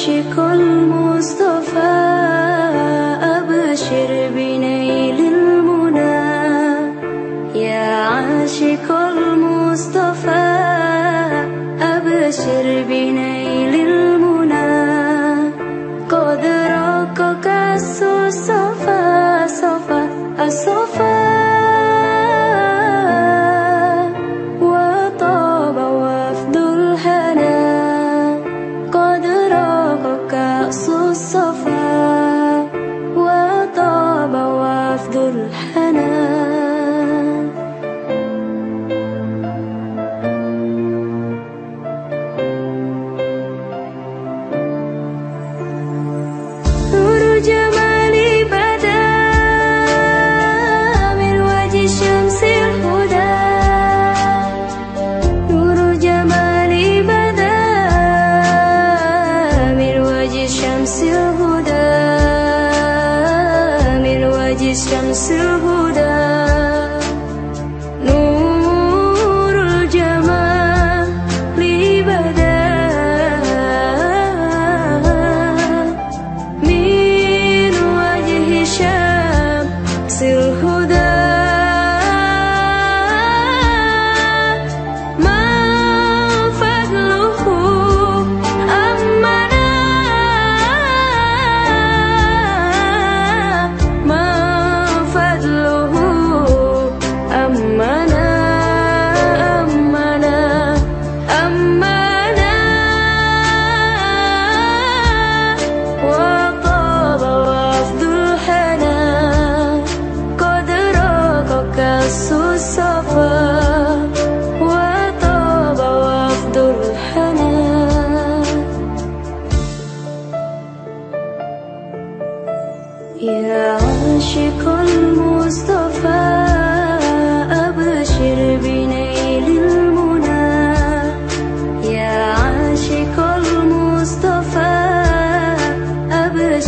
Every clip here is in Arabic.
عاشق المصطفى أبشر بنيل المنى. يا عاشق المصطفى أبشر بنيل المنى. قد راقك الصفا صفا الصفا. it's 的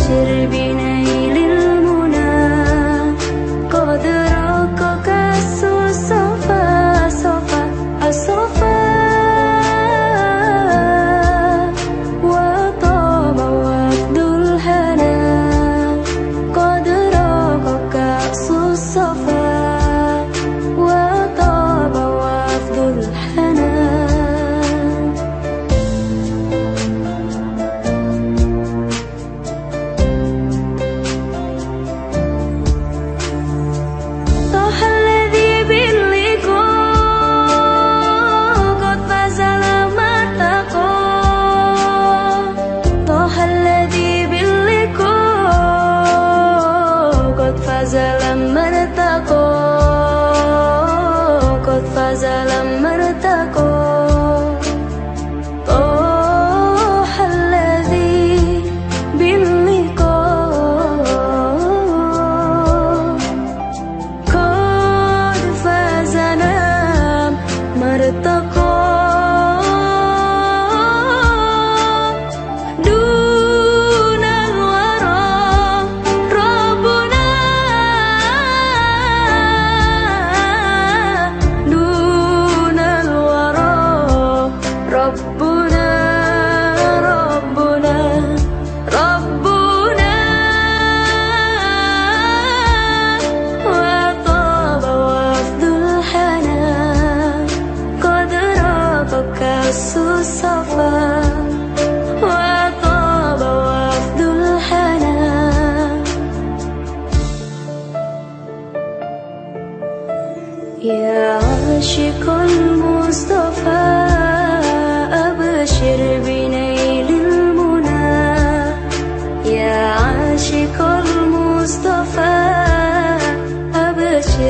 şerbine فزلمرت كل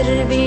servir.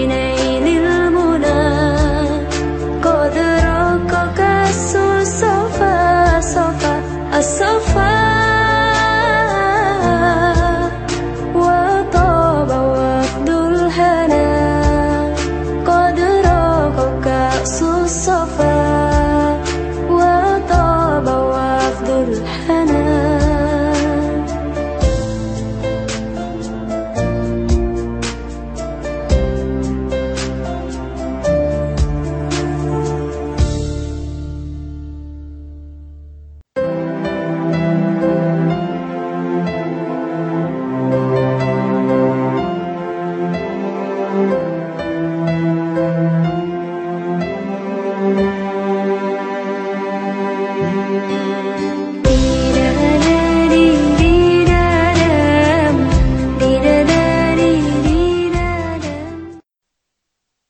Música